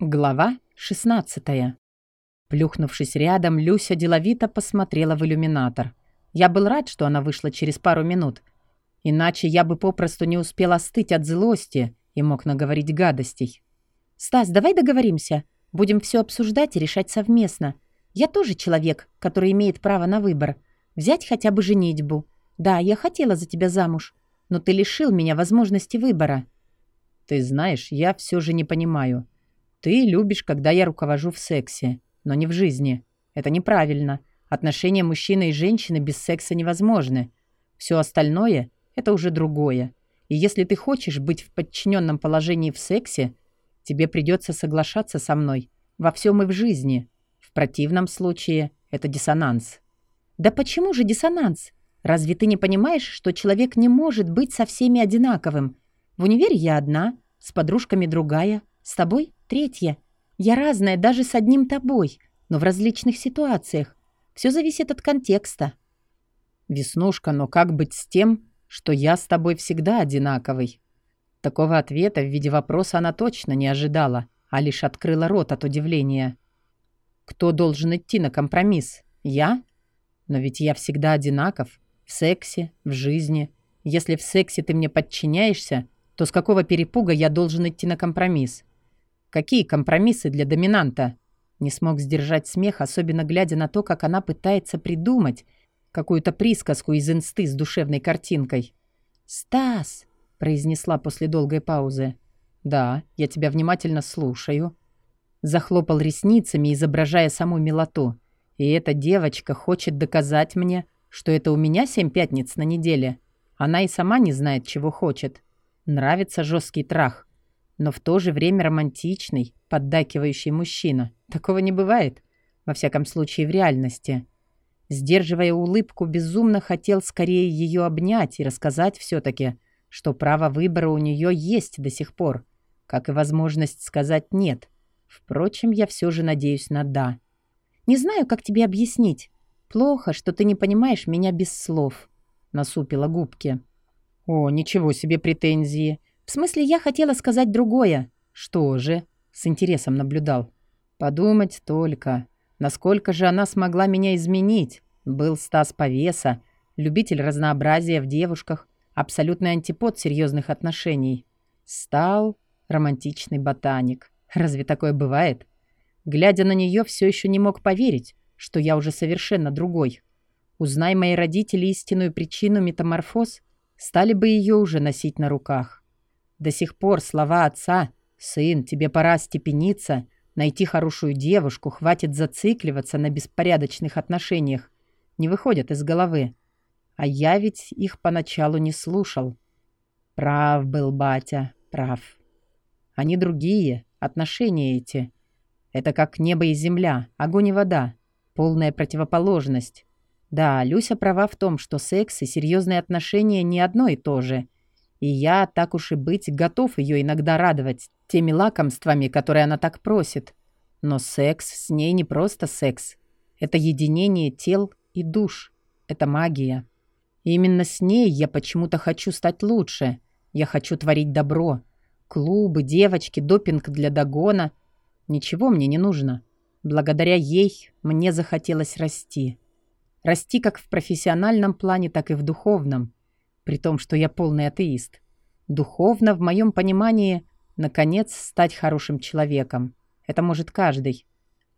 Глава 16 Плюхнувшись рядом, Люся деловито посмотрела в иллюминатор. Я был рад, что она вышла через пару минут. Иначе я бы попросту не успел остыть от злости и мог наговорить гадостей. «Стас, давай договоримся. Будем все обсуждать и решать совместно. Я тоже человек, который имеет право на выбор. Взять хотя бы женитьбу. Да, я хотела за тебя замуж, но ты лишил меня возможности выбора». «Ты знаешь, я все же не понимаю». Ты любишь, когда я руковожу в сексе, но не в жизни. Это неправильно. Отношения мужчины и женщины без секса невозможны. Все остальное – это уже другое. И если ты хочешь быть в подчиненном положении в сексе, тебе придется соглашаться со мной во всем и в жизни. В противном случае это диссонанс. Да почему же диссонанс? Разве ты не понимаешь, что человек не может быть со всеми одинаковым? В универе я одна, с подружками другая, с тобой Третье. Я разная даже с одним тобой, но в различных ситуациях. Все зависит от контекста. Веснушка, но как быть с тем, что я с тобой всегда одинаковый? Такого ответа в виде вопроса она точно не ожидала, а лишь открыла рот от удивления. Кто должен идти на компромисс? Я? Но ведь я всегда одинаков. В сексе, в жизни. Если в сексе ты мне подчиняешься, то с какого перепуга я должен идти на компромисс? Какие компромиссы для доминанта? Не смог сдержать смех, особенно глядя на то, как она пытается придумать какую-то присказку из инсты с душевной картинкой. «Стас!» — произнесла после долгой паузы. «Да, я тебя внимательно слушаю». Захлопал ресницами, изображая саму милоту. «И эта девочка хочет доказать мне, что это у меня семь пятниц на неделе. Она и сама не знает, чего хочет. Нравится жесткий трах но в то же время романтичный, поддакивающий мужчина. Такого не бывает, во всяком случае в реальности. Сдерживая улыбку, безумно хотел скорее ее обнять и рассказать все-таки, что право выбора у нее есть до сих пор, как и возможность сказать «нет». Впрочем, я все же надеюсь на «да». «Не знаю, как тебе объяснить. Плохо, что ты не понимаешь меня без слов», — насупила губки. «О, ничего себе претензии. В смысле, я хотела сказать другое. Что же? С интересом наблюдал. Подумать только. Насколько же она смогла меня изменить? Был Стас Повеса, любитель разнообразия в девушках, абсолютный антипод серьезных отношений. Стал романтичный ботаник. Разве такое бывает? Глядя на нее, все еще не мог поверить, что я уже совершенно другой. Узнай мои родители истинную причину метаморфоз, стали бы ее уже носить на руках. До сих пор слова отца «Сын, тебе пора степениться», «Найти хорошую девушку», «Хватит зацикливаться на беспорядочных отношениях» не выходят из головы. А я ведь их поначалу не слушал. Прав был батя, прав. Они другие, отношения эти. Это как небо и земля, огонь и вода. Полная противоположность. Да, Люся права в том, что секс и серьезные отношения не одно и то же. И я, так уж и быть, готов ее иногда радовать теми лакомствами, которые она так просит. Но секс с ней не просто секс. Это единение тел и душ. Это магия. И именно с ней я почему-то хочу стать лучше. Я хочу творить добро. Клубы, девочки, допинг для догона. Ничего мне не нужно. Благодаря ей мне захотелось расти. Расти как в профессиональном плане, так и в духовном при том, что я полный атеист. Духовно, в моем понимании, наконец, стать хорошим человеком. Это может каждый.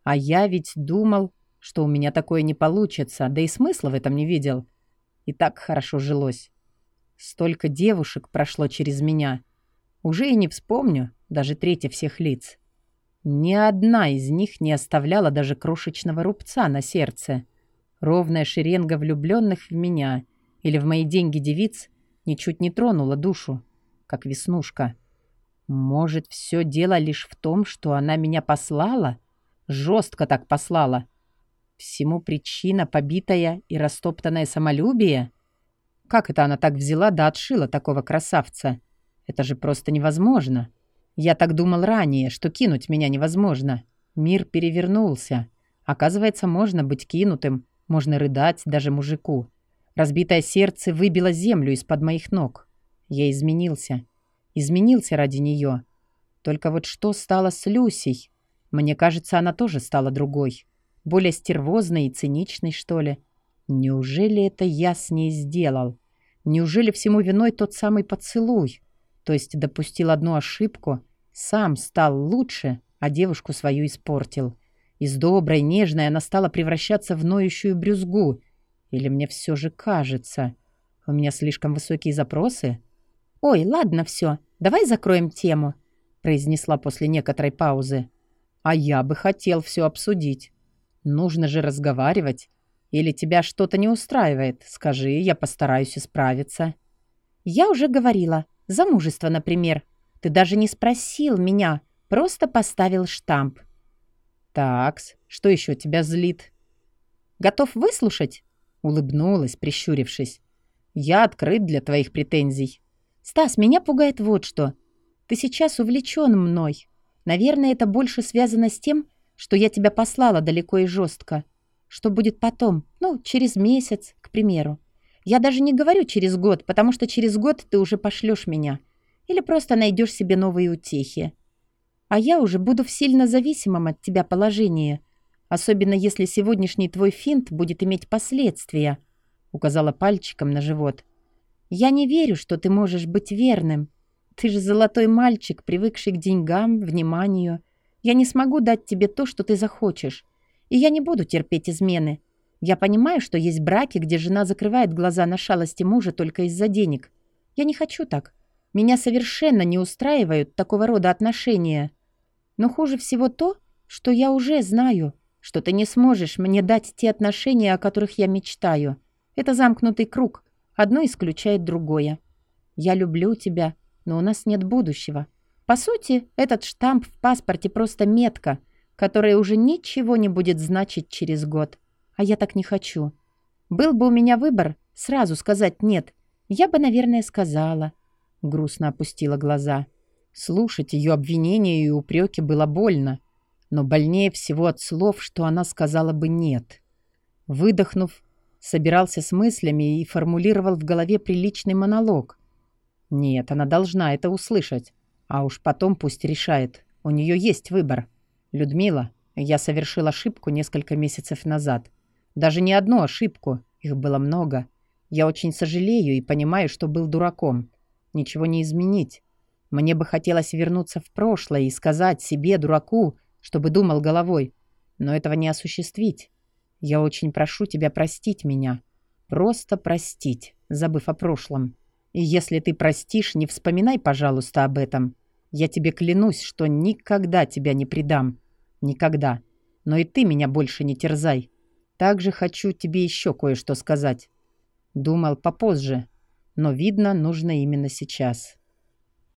А я ведь думал, что у меня такое не получится, да и смысла в этом не видел. И так хорошо жилось. Столько девушек прошло через меня. Уже и не вспомню, даже третья всех лиц. Ни одна из них не оставляла даже крошечного рубца на сердце. Ровная шеренга влюбленных в меня — или в мои деньги девиц ничуть не тронула душу, как веснушка. Может, все дело лишь в том, что она меня послала? Жестко так послала. Всему причина побитая и растоптанное самолюбие? Как это она так взяла да отшила такого красавца? Это же просто невозможно. Я так думал ранее, что кинуть меня невозможно. Мир перевернулся. Оказывается, можно быть кинутым, можно рыдать даже мужику. Разбитое сердце выбило землю из-под моих ног. Я изменился. Изменился ради нее. Только вот что стало с Люсей? Мне кажется, она тоже стала другой. Более стервозной и циничной, что ли. Неужели это я с ней сделал? Неужели всему виной тот самый поцелуй? То есть допустил одну ошибку, сам стал лучше, а девушку свою испортил. Из доброй, нежной она стала превращаться в ноющую брюзгу. Или мне все же кажется? У меня слишком высокие запросы? «Ой, ладно все, давай закроем тему», — произнесла после некоторой паузы. «А я бы хотел все обсудить. Нужно же разговаривать. Или тебя что-то не устраивает? Скажи, я постараюсь исправиться». «Я уже говорила. Замужество, например. Ты даже не спросил меня, просто поставил штамп». «Такс, что еще тебя злит?» «Готов выслушать?» Улыбнулась, прищурившись. «Я открыт для твоих претензий». «Стас, меня пугает вот что. Ты сейчас увлечен мной. Наверное, это больше связано с тем, что я тебя послала далеко и жестко. Что будет потом? Ну, через месяц, к примеру. Я даже не говорю через год, потому что через год ты уже пошлешь меня. Или просто найдешь себе новые утехи. А я уже буду в сильно зависимом от тебя положении, особенно если сегодняшний твой финт будет иметь последствия», — указала пальчиком на живот. «Я не верю, что ты можешь быть верным. Ты же золотой мальчик, привыкший к деньгам, вниманию, я не смогу дать тебе то, что ты захочешь. И я не буду терпеть измены. Я понимаю, что есть браки, где жена закрывает глаза на шалости мужа только из-за денег. Я не хочу так. Меня совершенно не устраивают такого рода отношения. Но хуже всего то, что я уже знаю, что ты не сможешь мне дать те отношения, о которых я мечтаю. Это замкнутый круг. Одно исключает другое. Я люблю тебя, но у нас нет будущего. По сути, этот штамп в паспорте просто метка, которая уже ничего не будет значить через год. А я так не хочу. Был бы у меня выбор сразу сказать «нет», я бы, наверное, сказала. Грустно опустила глаза. Слушать ее обвинения и упреки было больно, но больнее всего от слов, что она сказала бы «нет». Выдохнув, собирался с мыслями и формулировал в голове приличный монолог. Нет, она должна это услышать. А уж потом пусть решает. У нее есть выбор. Людмила, я совершил ошибку несколько месяцев назад. Даже не одну ошибку. Их было много. Я очень сожалею и понимаю, что был дураком. Ничего не изменить. Мне бы хотелось вернуться в прошлое и сказать себе, дураку, чтобы думал головой. Но этого не осуществить. Я очень прошу тебя простить меня. Просто простить, забыв о прошлом. И если ты простишь, не вспоминай, пожалуйста, об этом. Я тебе клянусь, что никогда тебя не предам. Никогда. Но и ты меня больше не терзай. Также хочу тебе еще кое-что сказать. Думал попозже, но, видно, нужно именно сейчас.